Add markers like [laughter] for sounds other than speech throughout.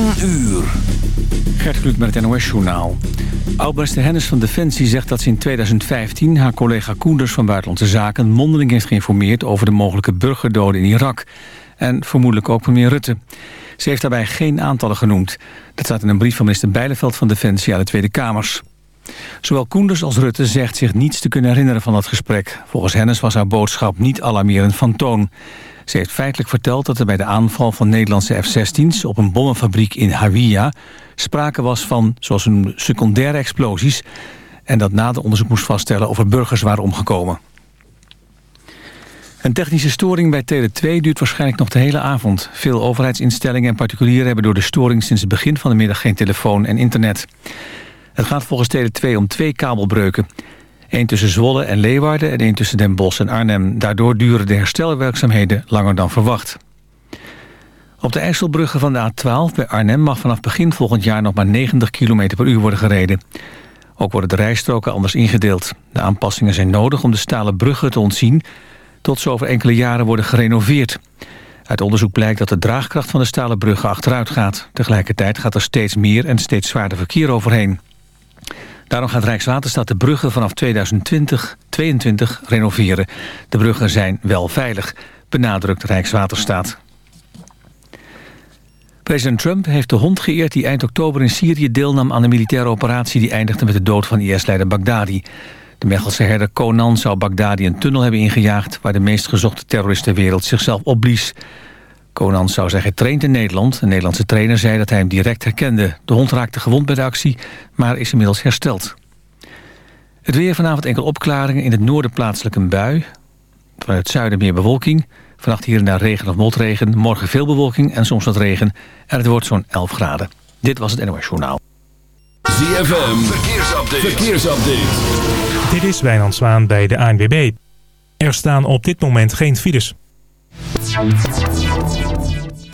10 uur. Gert Kluk met het NOS-journaal. Oudminister Hennis van Defensie zegt dat ze in 2015... haar collega Koenders van Buitenlandse Zaken mondeling heeft geïnformeerd... over de mogelijke burgerdoden in Irak. En vermoedelijk ook premier Rutte. Ze heeft daarbij geen aantallen genoemd. Dat staat in een brief van minister Bijleveld van Defensie aan de Tweede Kamers. Zowel Koenders als Rutte zegt zich niets te kunnen herinneren van dat gesprek. Volgens Hennis was haar boodschap niet alarmerend van toon. Ze heeft feitelijk verteld dat er bij de aanval van Nederlandse F-16's... op een bommenfabriek in Hawija sprake was van, zoals noemde, secundaire explosies... en dat na de onderzoek moest vaststellen of er burgers waren omgekomen. Een technische storing bij Tele2 duurt waarschijnlijk nog de hele avond. Veel overheidsinstellingen en particulieren hebben door de storing... sinds het begin van de middag geen telefoon en internet. Het gaat volgens Tele2 om twee kabelbreuken. Eén tussen Zwolle en Leeuwarden en één tussen Den Bosch en Arnhem. Daardoor duren de herstelwerkzaamheden langer dan verwacht. Op de IJsselbruggen van de A12 bij Arnhem mag vanaf begin volgend jaar nog maar 90 km per uur worden gereden. Ook worden de rijstroken anders ingedeeld. De aanpassingen zijn nodig om de stalen bruggen te ontzien... tot ze over enkele jaren worden gerenoveerd. Uit onderzoek blijkt dat de draagkracht van de stalen bruggen achteruit gaat. Tegelijkertijd gaat er steeds meer en steeds zwaarder verkeer overheen. Daarom gaat Rijkswaterstaat de bruggen vanaf 2020 2022 renoveren. De bruggen zijn wel veilig, benadrukt Rijkswaterstaat. President Trump heeft de hond geëerd die eind oktober in Syrië deelnam aan de militaire operatie die eindigde met de dood van IS-leider Baghdadi. De Mechelse herder Conan zou Baghdadi een tunnel hebben ingejaagd waar de meest gezochte terrorist ter wereld zichzelf opblies. Conan zou zijn getraind in Nederland. Een Nederlandse trainer zei dat hij hem direct herkende. De hond raakte gewond bij de actie, maar is inmiddels hersteld. Het weer vanavond enkel opklaringen. In het noorden plaatselijk een bui. Vanuit het zuiden meer bewolking. Vannacht hier en daar regen of motregen. Morgen veel bewolking en soms wat regen. En het wordt zo'n 11 graden. Dit was het NOS Journaal. ZFM, verkeersupdate. verkeersupdate. Dit is Wijnand Zwaan bij de ANWB. Er staan op dit moment geen files.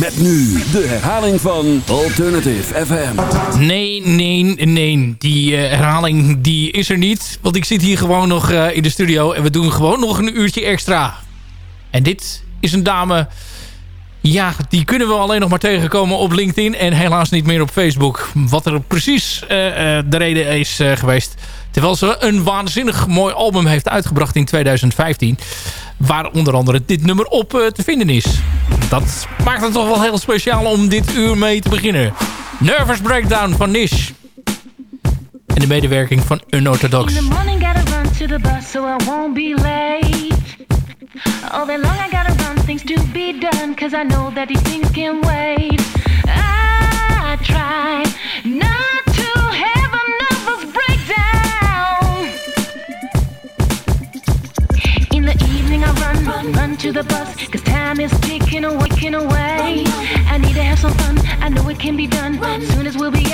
Met nu de herhaling van Alternative FM. Nee, nee, nee. Die uh, herhaling die is er niet. Want ik zit hier gewoon nog uh, in de studio. En we doen gewoon nog een uurtje extra. En dit is een dame... Ja, die kunnen we alleen nog maar tegenkomen op LinkedIn. En helaas niet meer op Facebook. Wat er precies uh, de reden is geweest. Terwijl ze een waanzinnig mooi album heeft uitgebracht in 2015. Waar onder andere dit nummer op te vinden is dat maakt het toch wel heel speciaal om dit uur mee te beginnen. Nervous Breakdown van Nish. En de medewerking van Unorthodox. Morning gotta run to the bus so I won't be late. All day long I gotta run things to be done Cause I know that these things can wait I try not to have a nervous breakdown In the evening I run, run, run to the bus Cause time is ticking away, ticking away. I need to have some fun. I know it can be done. Soon as we'll be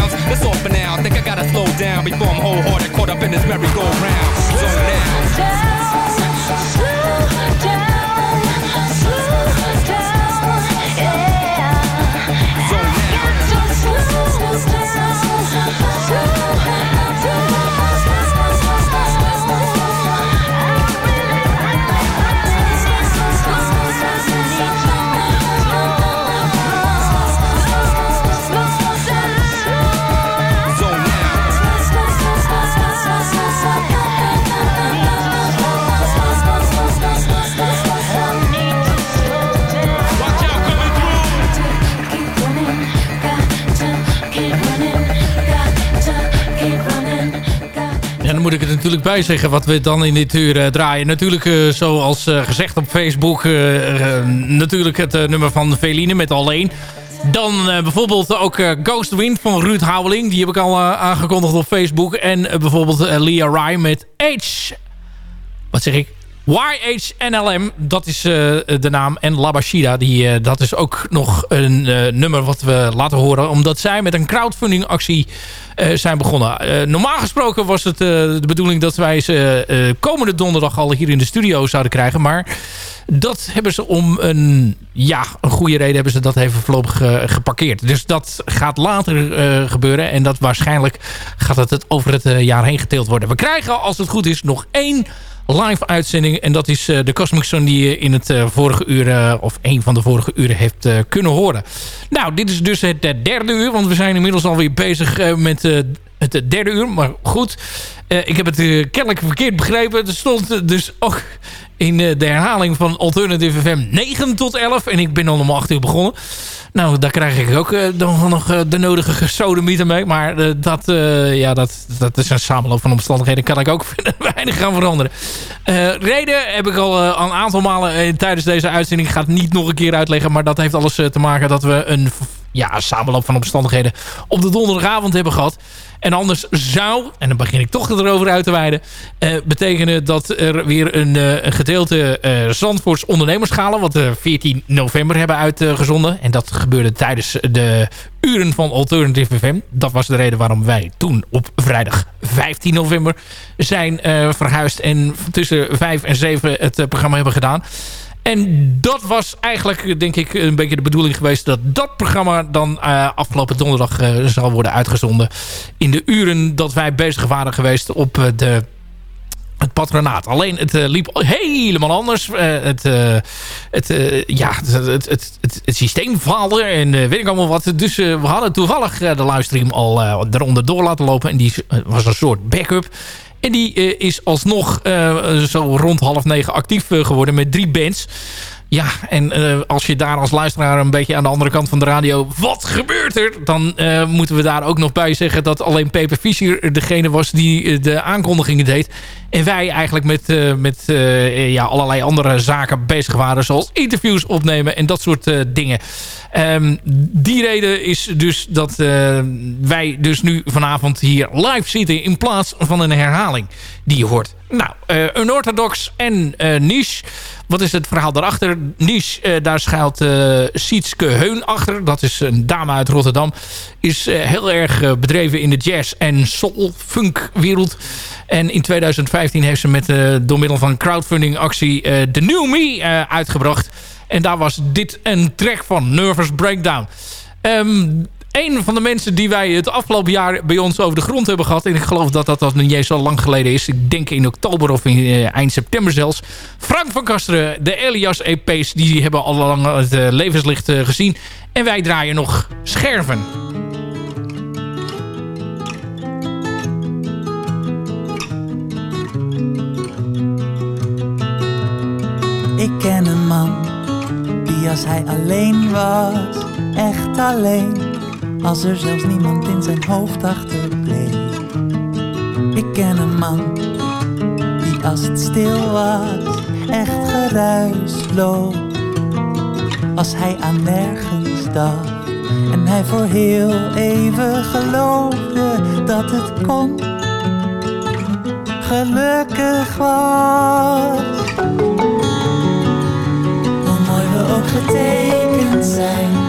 grounds? That's all for now. Think I gotta slow down before I'm wholehearted, caught up in this merry-go-round. So now. dan moet ik er natuurlijk bij zeggen wat we dan in dit uur uh, draaien. Natuurlijk, uh, zoals uh, gezegd op Facebook, natuurlijk het nummer van Veline met Alleen. Dan bijvoorbeeld ook Ghost Wind van Ruud Houweling. Die heb ik al aangekondigd op Facebook. En bijvoorbeeld Leah Ryan met H. Wat zeg ik? YHNLM, dat is uh, de naam. En Labashida, die, uh, dat is ook nog een uh, nummer wat we laten horen. Omdat zij met een crowdfunding actie zijn begonnen. normaal gesproken was het de bedoeling dat wij ze komende donderdag al hier in de studio zouden krijgen. Maar dat hebben ze om een, ja, een goede reden hebben ze dat even voorlopig geparkeerd. Dus dat gaat later gebeuren. En dat waarschijnlijk gaat het, het over het jaar heen geteeld worden. We krijgen, als het goed is, nog één live uitzending. En dat is uh, de Cosmic Sun die je in het uh, vorige uur, of een van de vorige uren heeft kunnen horen. Nou, dit is dus het derde uur, want we zijn inmiddels alweer bezig met het derde uur. Maar goed, ik heb het kennelijk verkeerd begrepen. Er stond dus ook in de herhaling van Alternative FM 9 tot 11. En ik ben al om 8 uur begonnen. Nou, daar krijg ik ook uh, nog uh, de nodige gesodemieten mee. Maar uh, dat, ja, dat, dat is een samenloop van omstandigheden. Kan ik ook [laughs] weinig gaan veranderen. reden heb ik al een aantal malen tijdens deze uitzending. Ga het niet nog een keer uitleggen. Maar dat heeft alles te maken dat we een ja, samenloop van omstandigheden op de donderdagavond hebben gehad. En anders zou, en dan begin ik toch erover uit te wijden... Uh, betekenen dat er weer een, een gedeelte uh, Zandvoorts ondernemerschalen... wat we 14 november hebben uitgezonden. En dat gebeurde tijdens de uren van Alternative FM. Dat was de reden waarom wij toen op vrijdag 15 november zijn verhuisd... en tussen 5 en 7 het programma hebben gedaan... En dat was eigenlijk, denk ik, een beetje de bedoeling geweest... dat dat programma dan uh, afgelopen donderdag uh, zal worden uitgezonden... in de uren dat wij bezig waren geweest op uh, de het patronaat. Alleen het liep helemaal anders. Het, het, ja, het, het, het, het, systeem faalde en weet ik allemaal wat. Dus we hadden toevallig de livestream al eronder door laten lopen. En die was een soort backup. En die uh, is alsnog uh, zo rond half negen actief uh, geworden met drie bands. Ja, en als je daar als luisteraar een beetje aan de andere kant van de radio... wat gebeurt er? Dan moeten we daar ook nog bij zeggen dat alleen Peper Fischer degene was die de aankondigingen deed. En wij eigenlijk met, uh, met uh, ja, allerlei andere zaken bezig waren. Zoals interviews opnemen en dat soort uh, dingen. Um, die reden is dus dat wij dus nu vanavond hier live zitten... in plaats van een herhaling die je hoort. Nou, een orthodox en niche. Wat is het verhaal daarachter? Niche, daar schuilt Sietske Heun achter. Dat is een dame uit Rotterdam. Is heel erg bedreven in de jazz- en soul-funk wereld. En in 2015 heeft ze met, uh, door middel van een crowdfunding actie The New Me uh, uitgebracht. En daar was dit een track van, Nervous Breakdown. Um, een van de mensen die wij het afgelopen jaar bij ons over de grond hebben gehad... en ik geloof dat dat, dat niet zo lang geleden is... ik denk in oktober of in, eind september zelfs... Frank van Kasteren, de Elias EP's... die hebben al lang het levenslicht gezien. En wij draaien nog scherven. Ken een man die als hij alleen was, echt alleen als er zelfs niemand in zijn hoofd achterbleef. Ik ken een man die als het stil was echt geruisloos. Als hij aan nergens dacht en hij voor heel even geloofde dat het kon. Gelukkig was. Ook getekend zijn.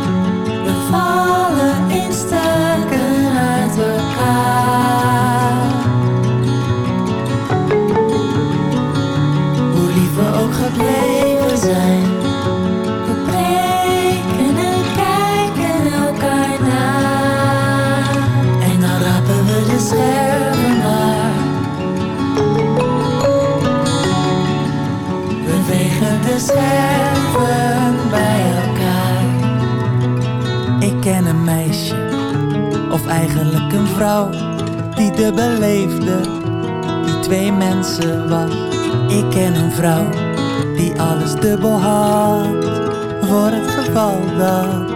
Ken een meisje, of eigenlijk een vrouw, die de beleefde, die twee mensen was. Ik ken een vrouw die alles dubbel had, voor het geval dat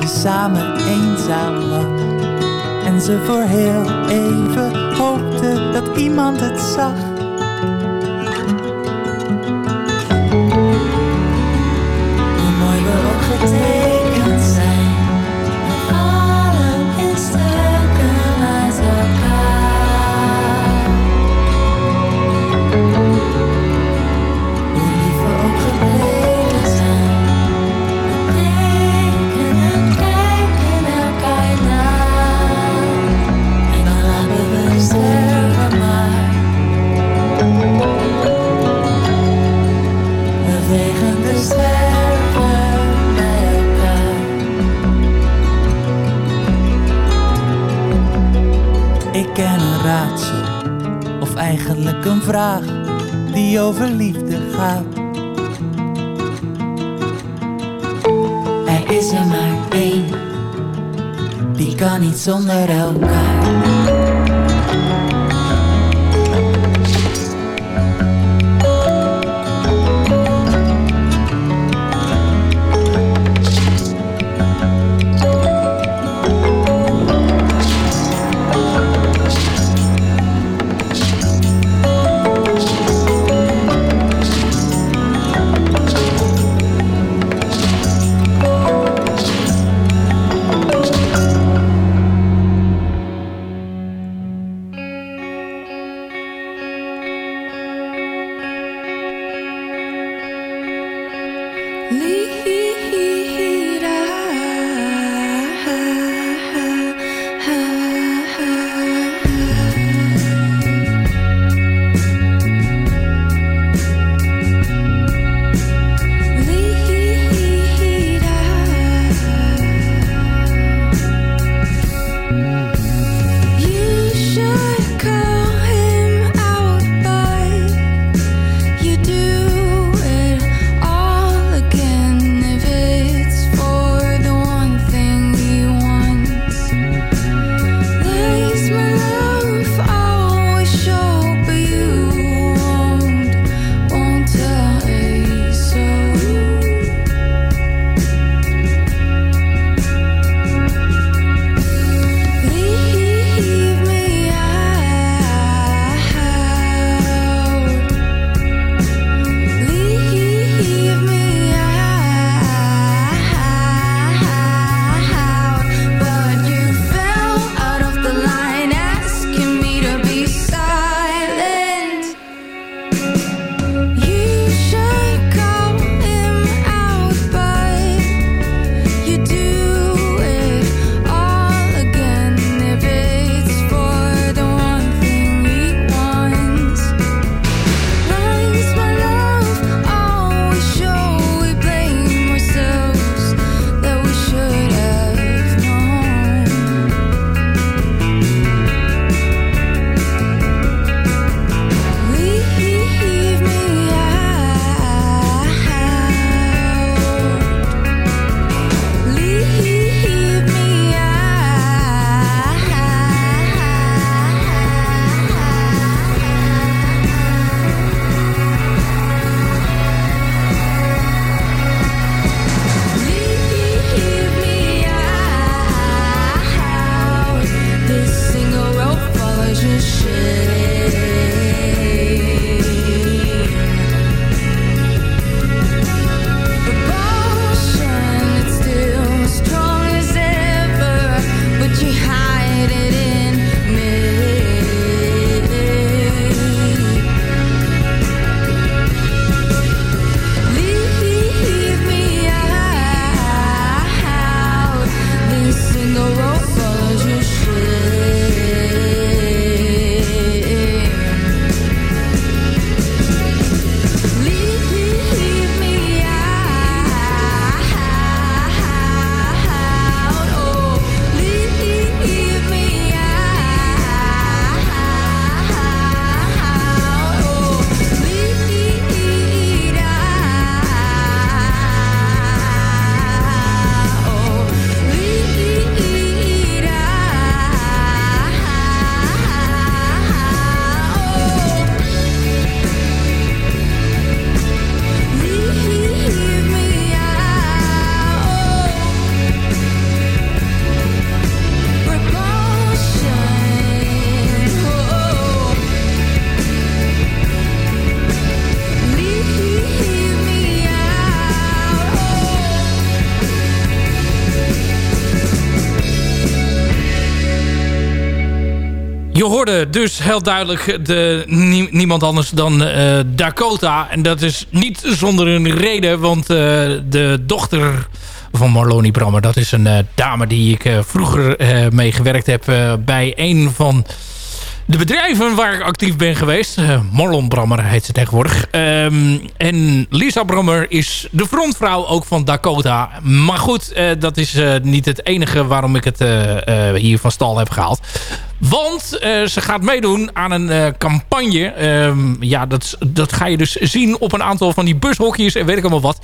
ze samen eenzaam was. En ze voor heel even hoopte dat iemand het zag. Er is er maar één, die kan niet zonder elkaar. Dus heel duidelijk de, niemand anders dan uh, Dakota. En dat is niet zonder een reden, want uh, de dochter van Marloni Brammer... dat is een uh, dame die ik vroeger mee gewerkt heb bij een van de bedrijven waar ik actief ben geweest. Uh, Marlon Brammer heet ze tegenwoordig. Um, en Lisa Brammer is de frontvrouw ook van Dakota. Maar goed, uh, dat is uh, niet het enige waarom ik het hier van stal heb gehaald. Want ze gaat meedoen aan een campagne. Um, ja, dat, dat ga je dus zien op een aantal van die bushokjes en weet ik allemaal wat.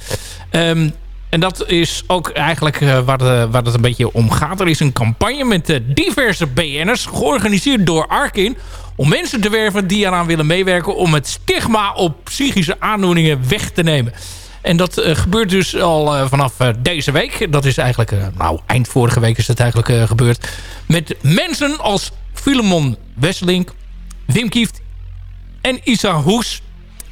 Um, en dat is ook eigenlijk waar, de, waar het een beetje om gaat. Er is een campagne met uh, diverse BN'ers, georganiseerd door Arkin... om mensen te werven die eraan willen meewerken... om het stigma op psychische aandoeningen weg te nemen. En dat gebeurt dus al vanaf deze week. Dat is eigenlijk, nou, eind vorige week is het eigenlijk gebeurd. Met mensen als Filemon Wesselink, Wim Kieft en Isa Hoes...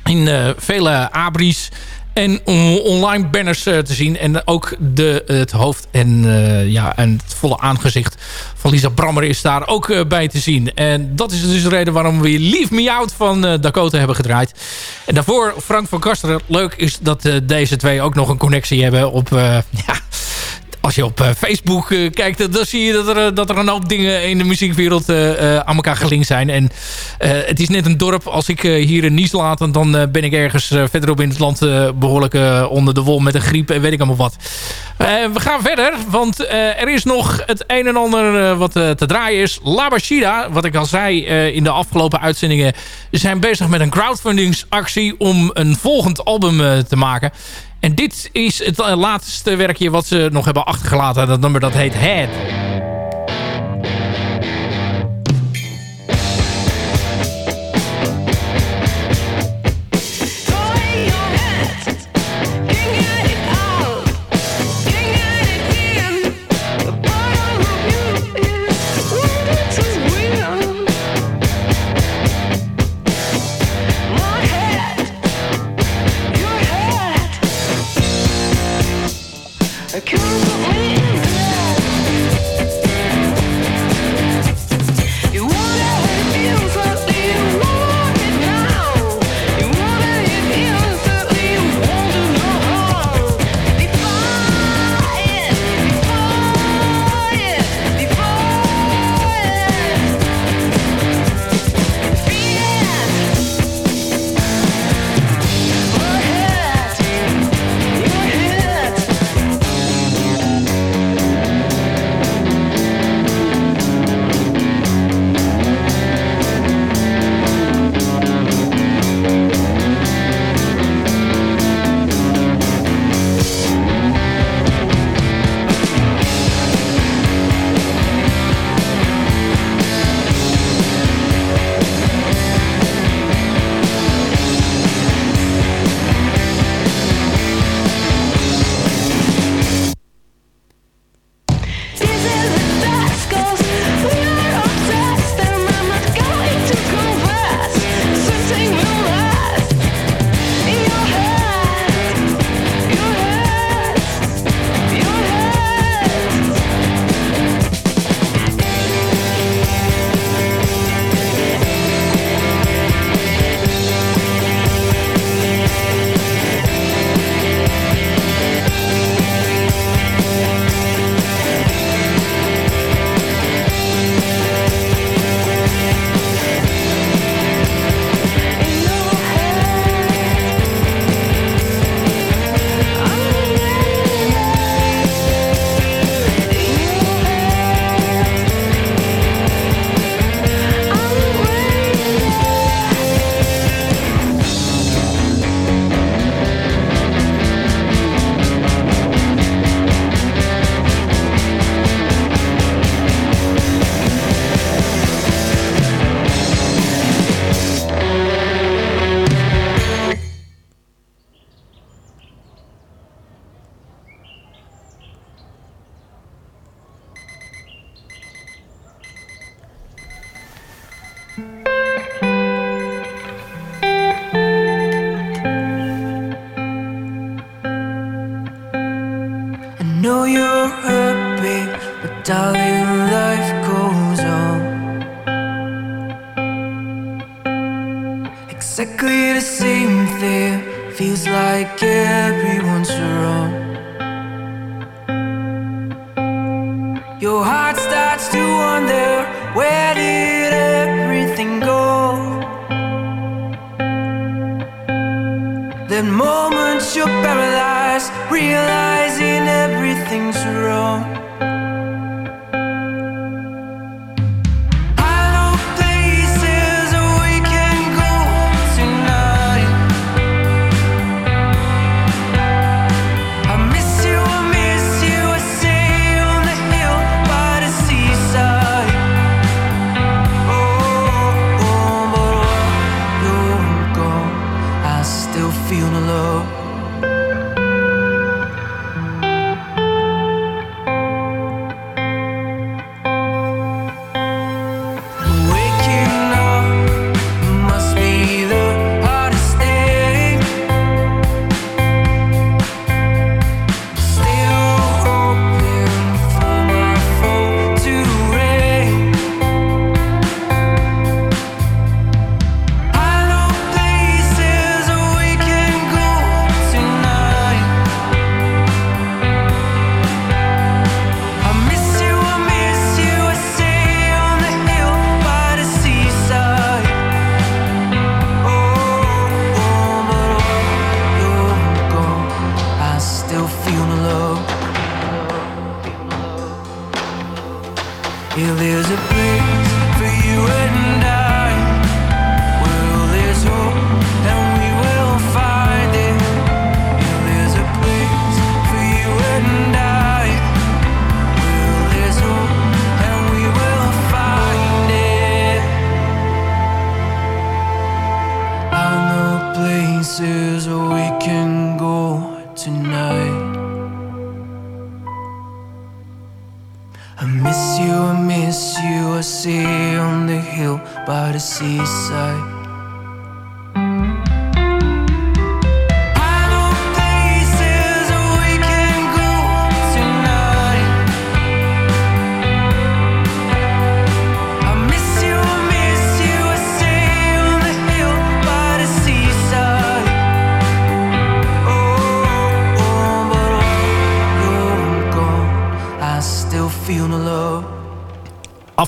in vele abris en online banners uh, te zien. En ook de, het hoofd en, uh, ja, en het volle aangezicht van Lisa Brammer is daar ook bij te zien. En dat is dus de reden waarom we Leave Me Out van Dakota hebben gedraaid. En daarvoor Frank van Kasteren. Leuk is dat deze twee ook nog een connectie hebben op... [laughs] ja, als je op eh, Facebook uh, kijkt, dan zie je dat er, eh, dat er een hoop dingen in de muziekwereld aan elkaar gelinkt zijn. En het is net een dorp. Als ik hier in Nice laat, dan ben ik ergens verderop in het land behoorlijk onder de wol met een griep en weet ik allemaal wat. we gaan verder, want er is nog het een en ander wat te draaien is. Labashida, wat ik al zei in de afgelopen uitzendingen, zijn bezig met een crowdfundingsactie om een volgend album te maken. En dit is het laatste werkje wat ze nog hebben achtergelaten. Dat nummer dat heet Head.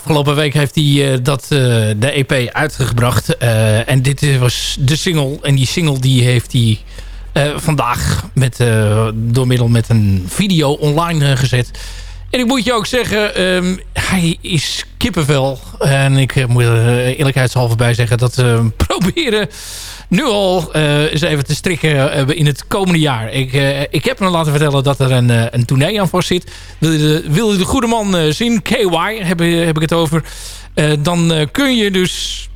Afgelopen week heeft hij eh, dat, eh, de EP uitgebracht. Eh, en dit was de single. En die single die heeft hij vandaag met, door middel met een video online gezet. En ik moet je ook zeggen, ehm, hij is kippenvel. En ik eh, moet er eh, eerlijkheidshalve bij zeggen dat we [laughs] proberen nu al eh, eens even te strikken in het komende jaar. Ik, ik heb me laten vertellen dat er een, een tournee aan vast zit. Wil je de, goede man zien, KY heb, heb ik het over... Dan kun je dus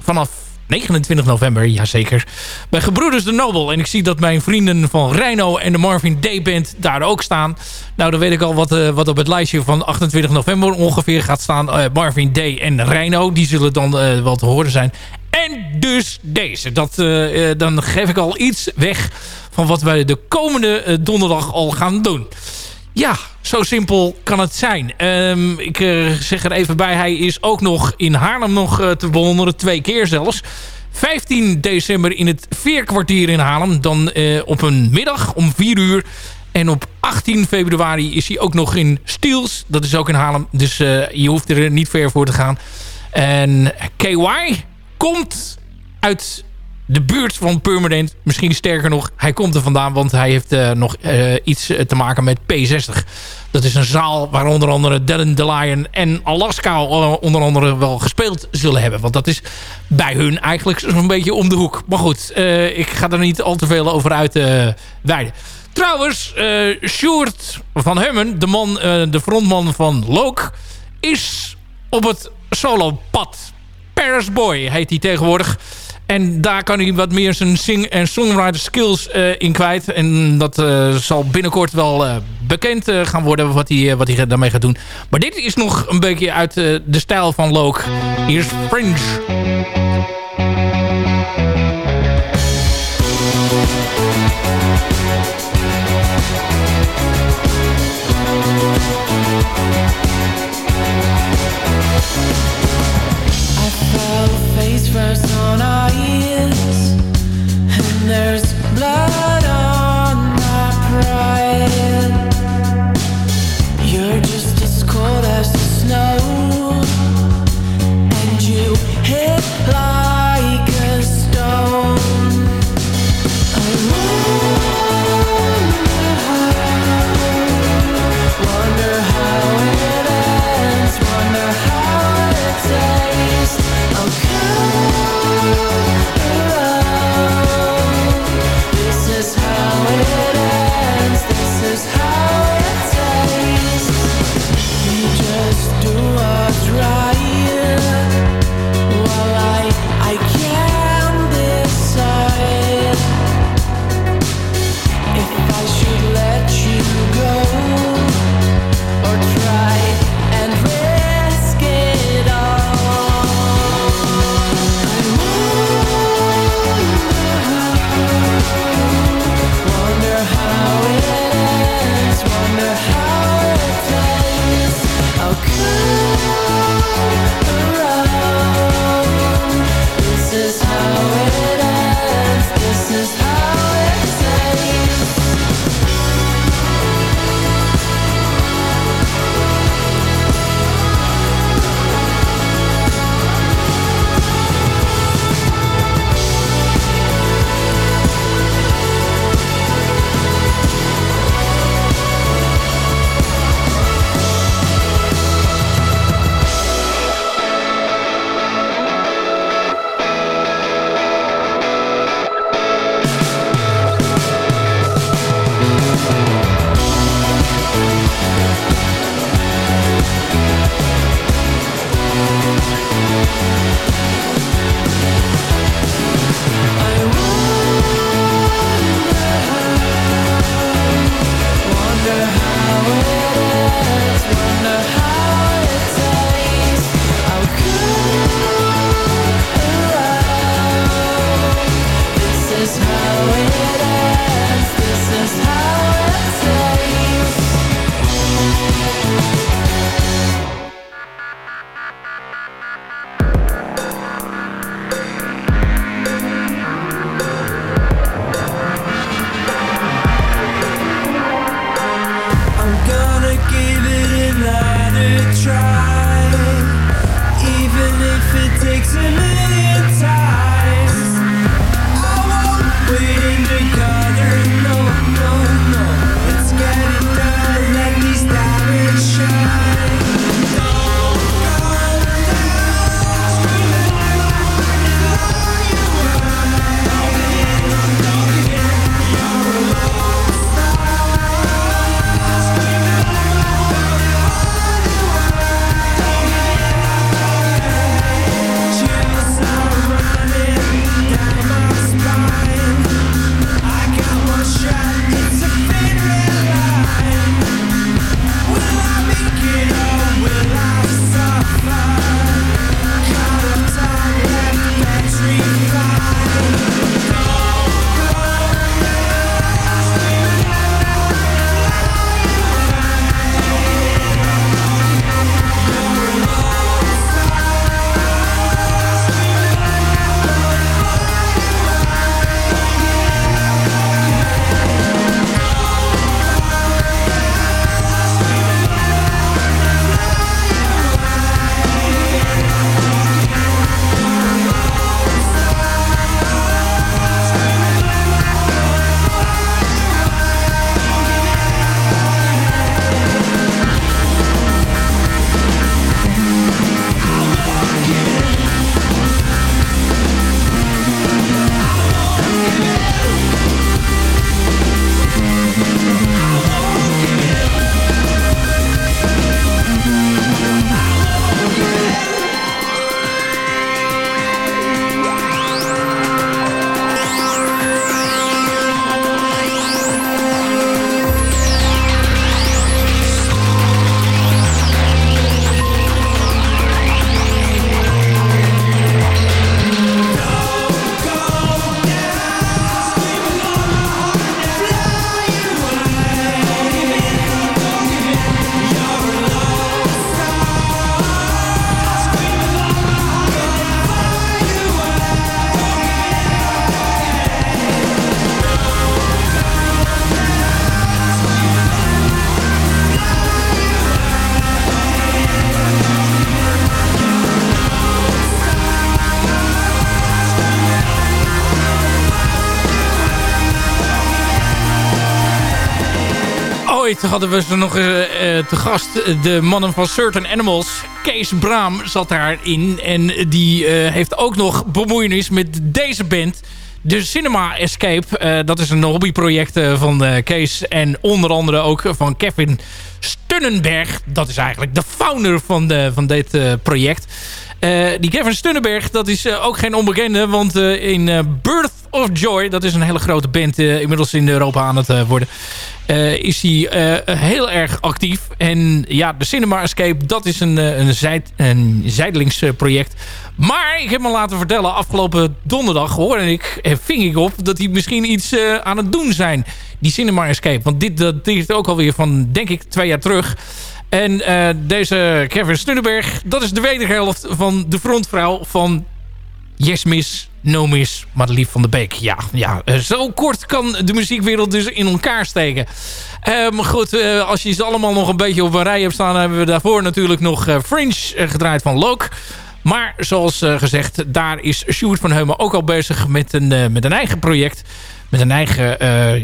vanaf 29 november, jazeker, bij Gebroeders de Nobel. En ik zie dat mijn vrienden van Rhino en de Marvin Day Band daar ook staan. Nou, dan weet ik al wat, eh, wat op het lijstje van 28 november ongeveer gaat staan. Eh, Marvin Day en Rhino, die zullen dan eh, wel te horen zijn. En dus deze. Dat, dan geef ik al iets weg van wat wij de komende donderdag al gaan doen. Ja, zo simpel kan het zijn. Ehm, ik eh, zeg er even bij, hij is ook nog in Haarlem nog eh, te bewonderen. Twee keer zelfs. 15 december in het Veerkwartier in Haarlem. Dan eh, op een middag om 4 uur. En op 18 februari is hij ook nog in Stiels. Dat is ook in Haarlem. Dus je hoeft er niet ver voor te gaan. En KY komt uit de buurt van Permanent. Misschien sterker nog, hij komt er vandaan. Want hij heeft eh, nog eh, iets te maken met P60. Dat is een zaal waar onder andere Dylan DeLion en Alaska eh, onder andere wel gespeeld zullen hebben. Want dat is bij hun eigenlijk zo'n beetje om de hoek. Maar goed, eh, ik ga er niet al te veel over uit wijden. Trouwens, uh, Sjoerd van Hummen, de, man, de frontman van Loke, is op het solopad. Paris Boy heet hij tegenwoordig. En daar kan hij wat meer zijn sing- en songwriter skills uh, in kwijt. En dat uh, zal binnenkort wel uh, bekend gaan worden wat hij, wat hij daarmee gaat doen. Maar dit is nog een beetje uit de stijl van Loke. Hier is Fringe. I ears hadden we ze nog uh, te gast. De mannen van Certain Animals. Kees Braam zat daarin. En die uh, heeft ook nog bemoeienis met deze band. De Cinema Escape. dat is een hobbyproject van Kees. En onder andere ook van Kevin Stunnenberg. Dat is eigenlijk de founder van, de, van dit project. Die Kevin Stunnenberg, dat is ook geen onbekende. Want in Birth of Joy, dat is een hele grote band inmiddels in Europa aan het worden. Is hij heel erg actief. En ja, de Cinema Escape, dat is een, een, zijd, een zijdelingsproject. Maar ik heb me laten vertellen, afgelopen donderdag hoorde ik, ving ik op... dat die misschien iets aan het doen zijn, die Cinema Escape. Want dit dateert ook alweer van, denk ik, twee jaar terug... En deze Kevin Stunnenberg, dat is de wederhelft van de frontvrouw van Yes Miss, No Miss, van de Beek. Ja, ja, eh, zo kort kan de muziekwereld dus in elkaar steken. Ehm, goed, uh, als je ze allemaal nog een beetje op een rij hebt staan... hebben we daarvoor natuurlijk nog Fringe gedraaid van Loke. Maar zoals gezegd, daar is Sjoerd van Heumen ook al bezig met een, met een eigen project. Met een eigen,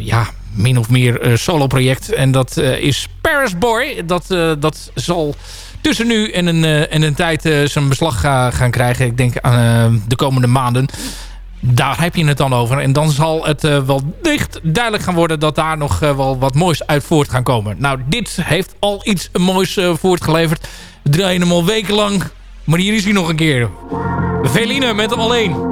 ja, min of meer solo project. En dat is Paris Boy. Dat, dat zal tussen nu en een, uh, en een tijd uh, zijn beslag ga, gaan krijgen. Ik denk aan uh, de komende maanden. Daar heb je het dan over. En dan zal het wel dicht duidelijk gaan worden... dat daar nog wel wat moois uit voort gaan komen. Nou, dit heeft al iets moois voortgeleverd. We draaien hem al wekenlang. Maar hier is hij nog een keer. Veline met Alleen.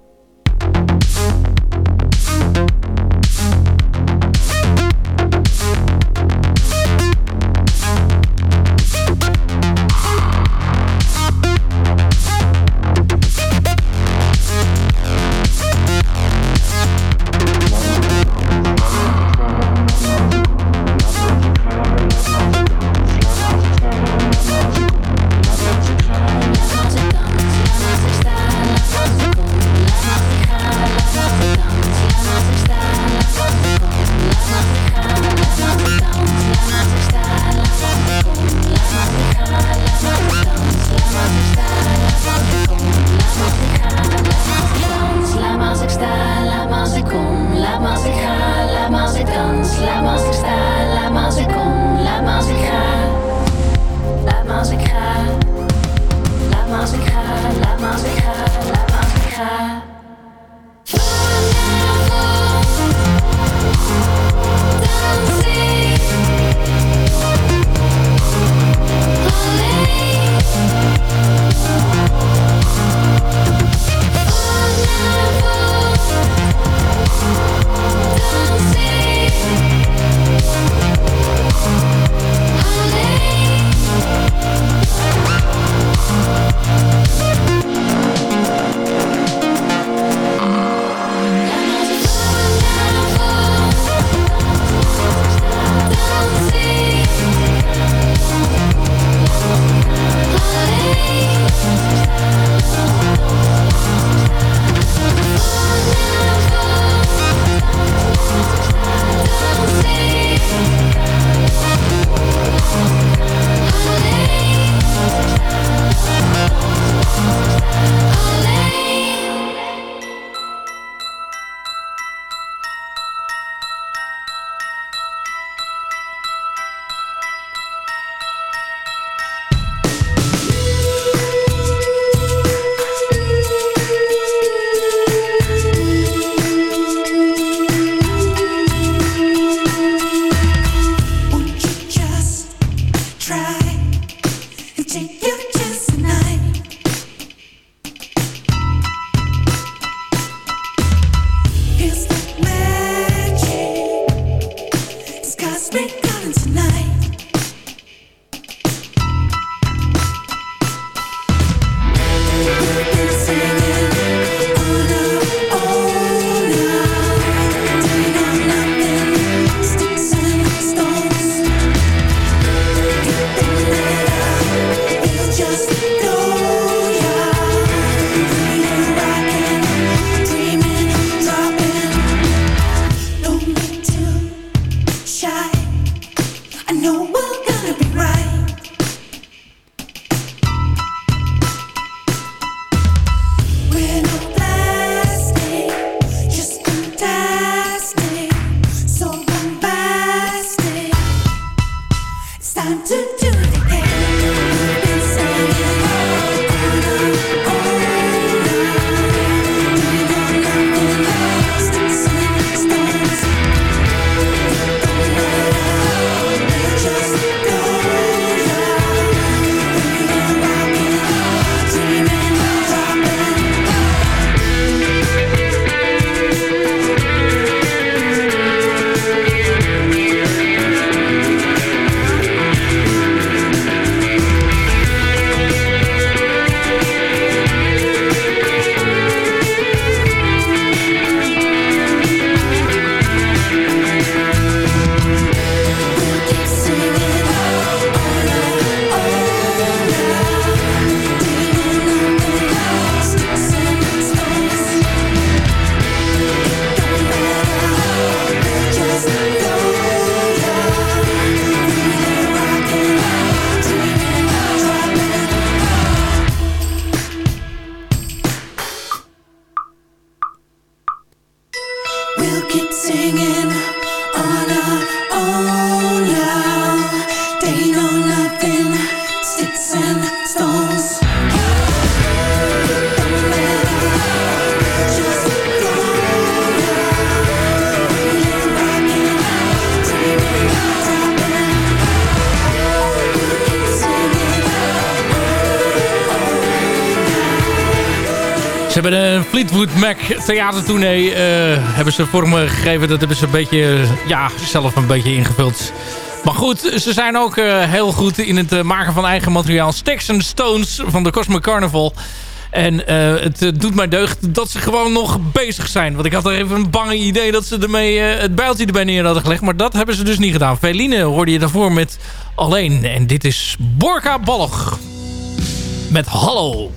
Fleetwood Mac theatertournee uh, hebben ze vorm gegeven. Dat hebben ze een beetje, ja, zelf een beetje ingevuld. Maar goed, ze zijn ook uh, heel goed in het maken van eigen materiaal. Sticks and Stones van de Cosmic Carnival. En het doet mij deugd dat ze gewoon nog bezig zijn. Want ik had er even een bange idee dat ze ermee het bijltje erbij neer hadden gelegd. Maar dat hebben ze dus niet gedaan. Veline hoorde je daarvoor met Alleen. En dit is Borka Ballig. Met Hallo.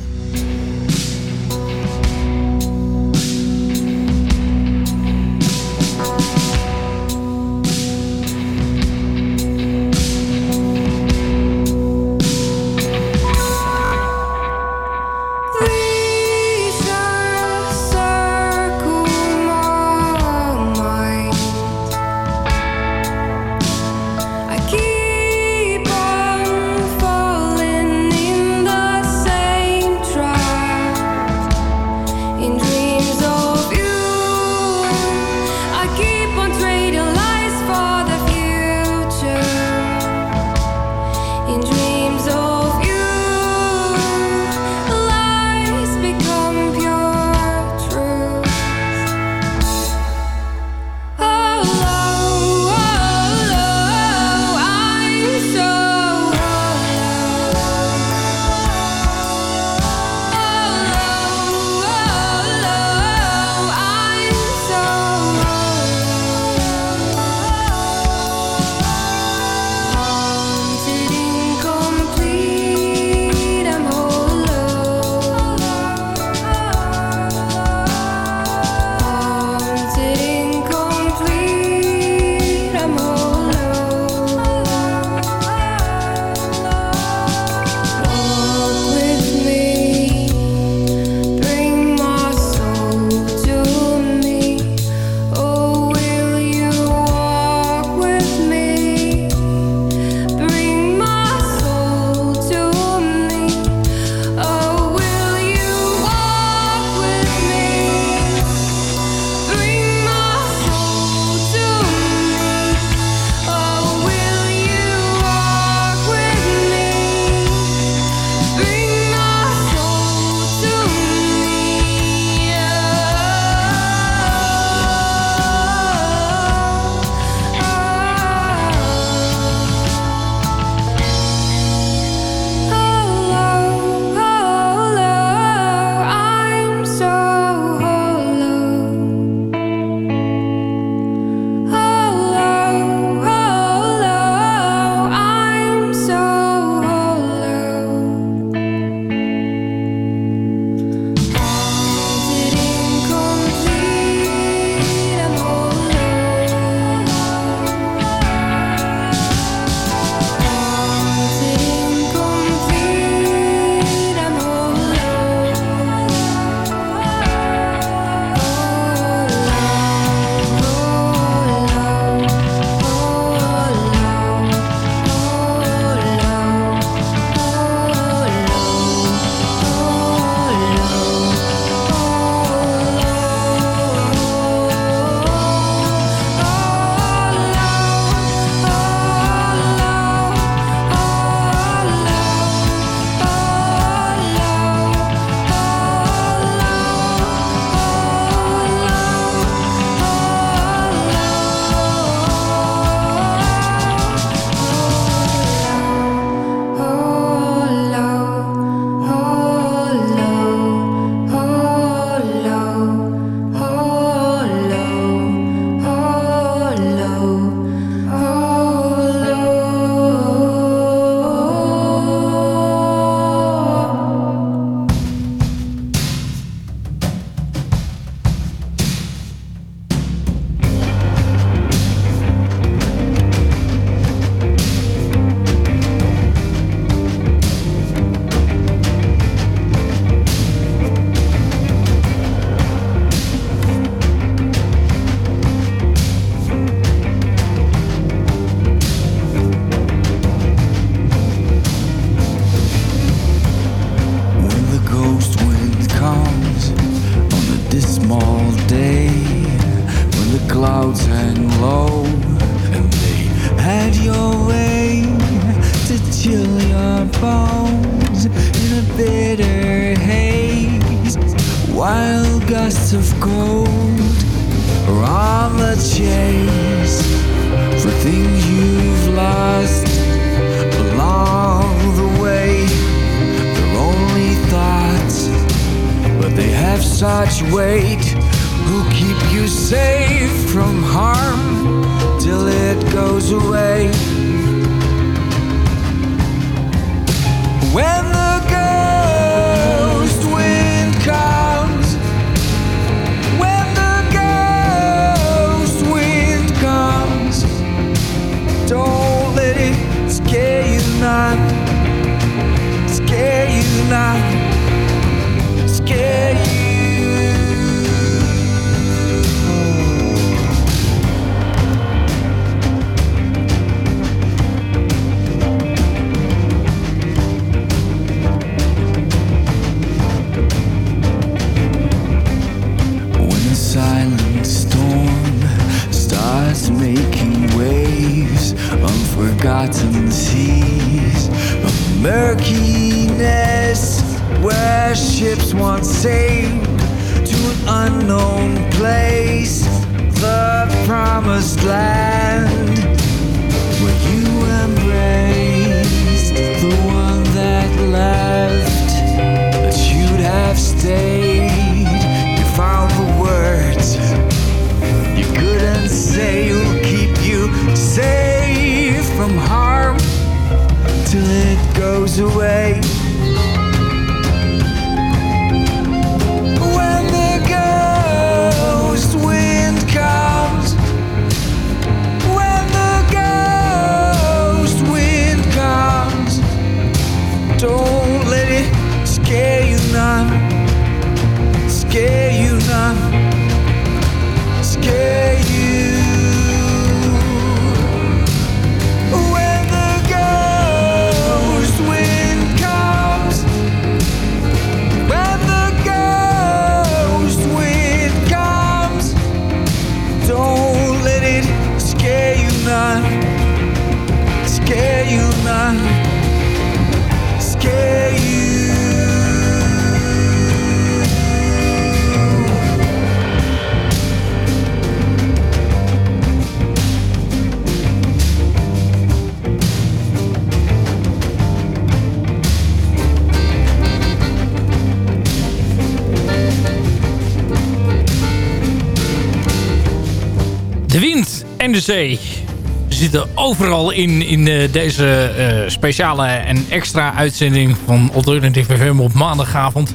Overal in, in eh, deze eh, speciale en extra uitzending van Alternative FM op maandagavond.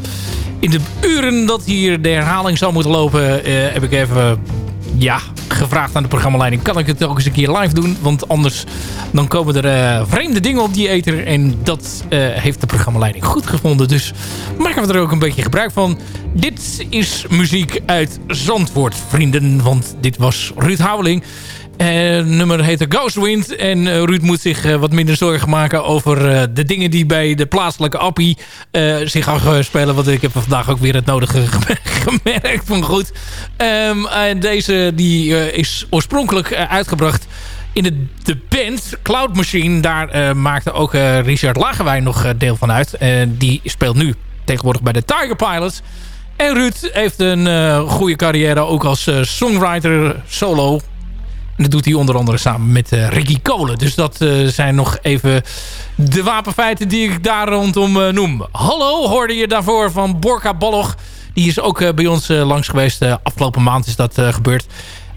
In de uren dat hier de herhaling zou moeten lopen, eh, heb ik even ja, gevraagd aan de programmaleiding. Kan ik het ook eens een keer live doen? Want anders dan komen er vreemde dingen op die ether. En dat heeft de programmaleiding goed gevonden. Dus maken we er ook een beetje gebruik van. Dit is muziek uit Zandvoort, vrienden. Want dit was Ruud Houweling. Het nummer heette Ghostwind. En eh, Ruud moet zich eh, wat minder zorgen maken over eh, de dingen die bij de plaatselijke appie zich afspelen. Want ik heb vandaag ook weer het nodige [laughs] gemerkt van goed. En deze die, is oorspronkelijk uitgebracht in de, de band Cloud Machine. Daar maakte ook eh, Richard Lagerwijn nog deel van uit. Die speelt nu tegenwoordig bij de Tiger Pilots. En Ruud heeft een goede carrière ook als songwriter solo. En dat doet hij onder andere samen met eh, Ricky Kolen. Dus dat eh, zijn nog even de wapenfeiten die ik daar rondom eh, noem. Hallo hoorde je daarvoor van Borka Balloch. Die is ook bij ons langs geweest. Afgelopen maand is dat gebeurd.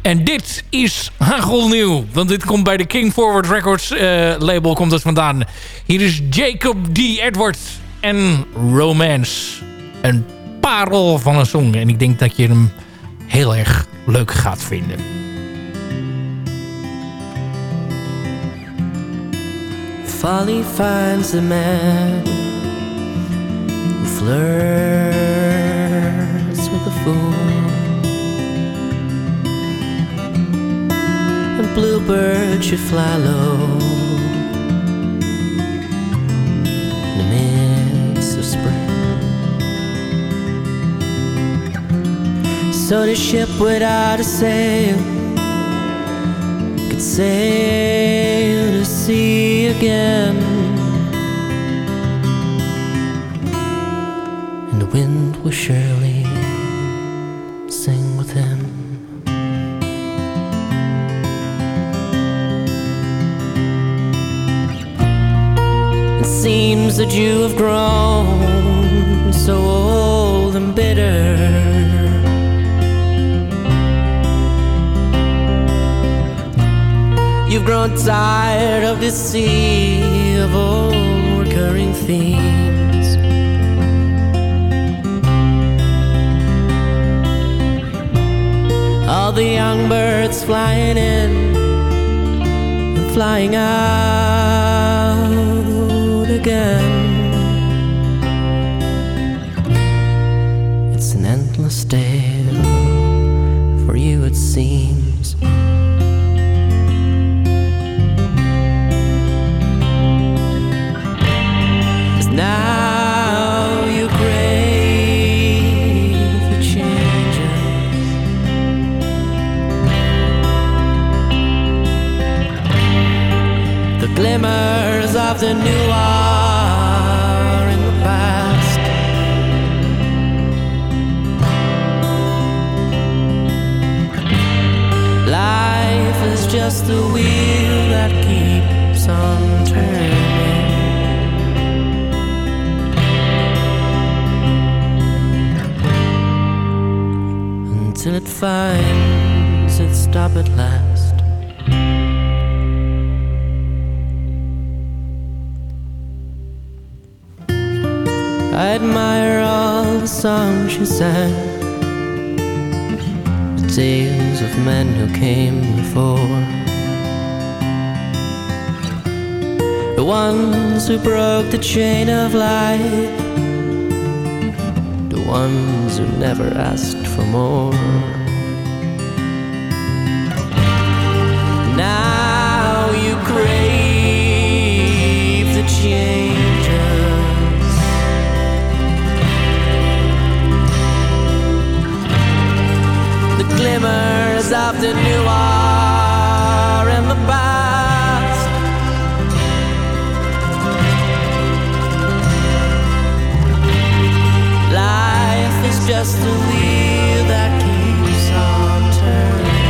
En dit is hagelnieuw. Want dit komt bij de King Forward Records label komt dat vandaan. Hier is Jacob D. Edwards en Romance. Een parel van een song. En ik denk dat je hem heel erg leuk gaat vinden. Folly finds the man who flirts with a fool. And bluebirds should fly low in the midst of spring. So the ship without a sail could sail See again. And the wind will surely sing with him. It seems that you have grown so old and bitter. Tired of this sea of old recurring themes. All the young birds flying in and flying out finds its stop at last. I admire all the songs she sang, the tales of men who came before, the ones who broke the chain of life, the ones who never asked for more. Now you crave the changes. The glimmers of the new just a wheel that keeps on turning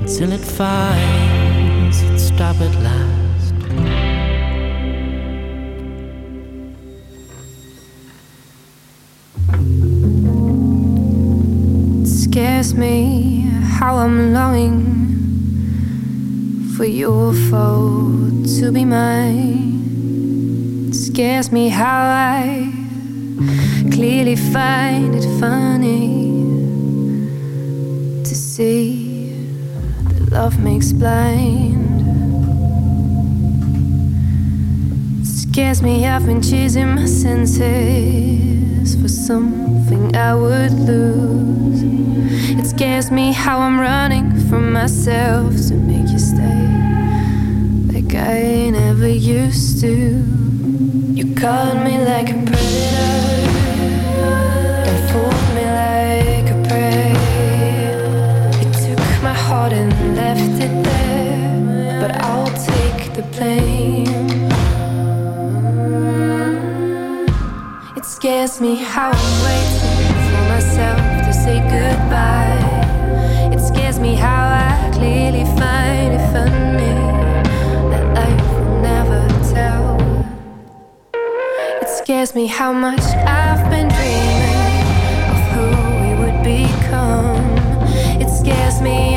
until it finds its stop at last. It scares me how I'm longing for your foe to be mine. It scares me how I clearly find it funny to see that love makes blind. It scares me I've been chasing my senses for something I would lose. It scares me how I'm running from myself to make I never used to. You caught me like a predator and fooled me like a prey. You took my heart and left it there, but I'll take the blame. It scares me how I'm waiting for myself to say goodbye. Scares me how much I've been dreaming of who we would become. It scares me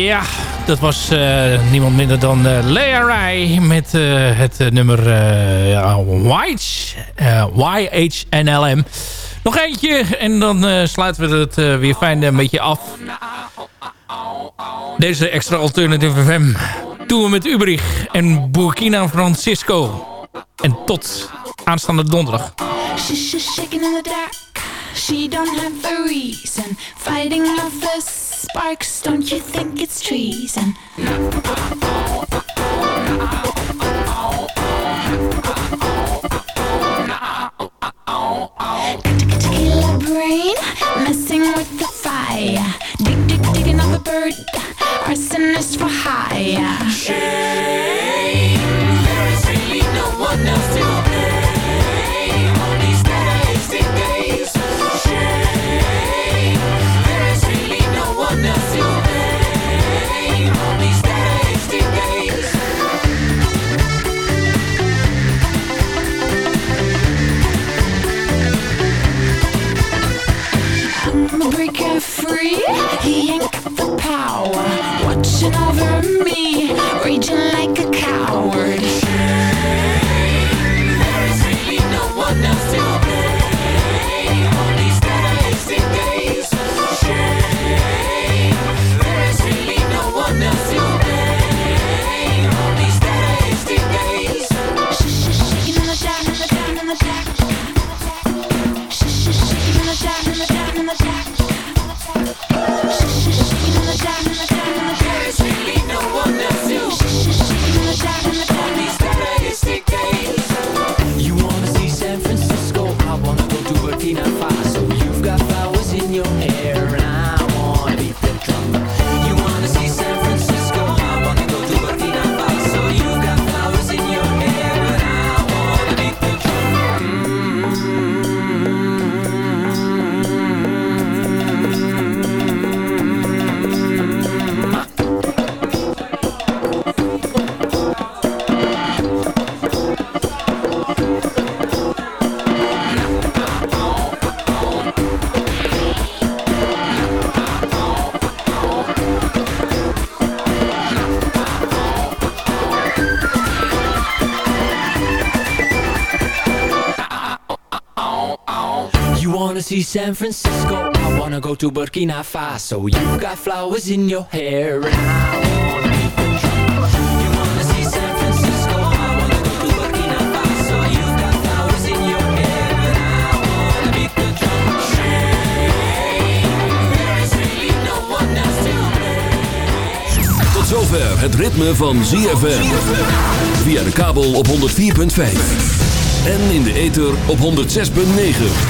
Ja, dat was uh, niemand minder dan uh, Lea Rai met uh, het nummer White, YHNLM. Nog eentje en dan sluiten we het weer fijn een beetje af. Deze extra alternative FM doen we met Ubrich en Burkina Francisco. En tot aanstaande donderdag. She sparks. Don't you think it's treason? Tequila brain, messing with the fire. Dig, dig, digging up a bird. Arsonist for hire. Shame, there is really no one else to free. He ain't got the power. Watching over me, raging like a see San Francisco. I wanna go to Burkina Faso. You've got flowers in your hair, I wanna meet the drum. You wanna see San Francisco? I wanna go to Burkina Faso. You've got flowers in your hair, and I wanna meet the drum. There's really no one else to Tot zover het ritme van ZFM. Via de kabel op 104.5. En in de ether op 106.9.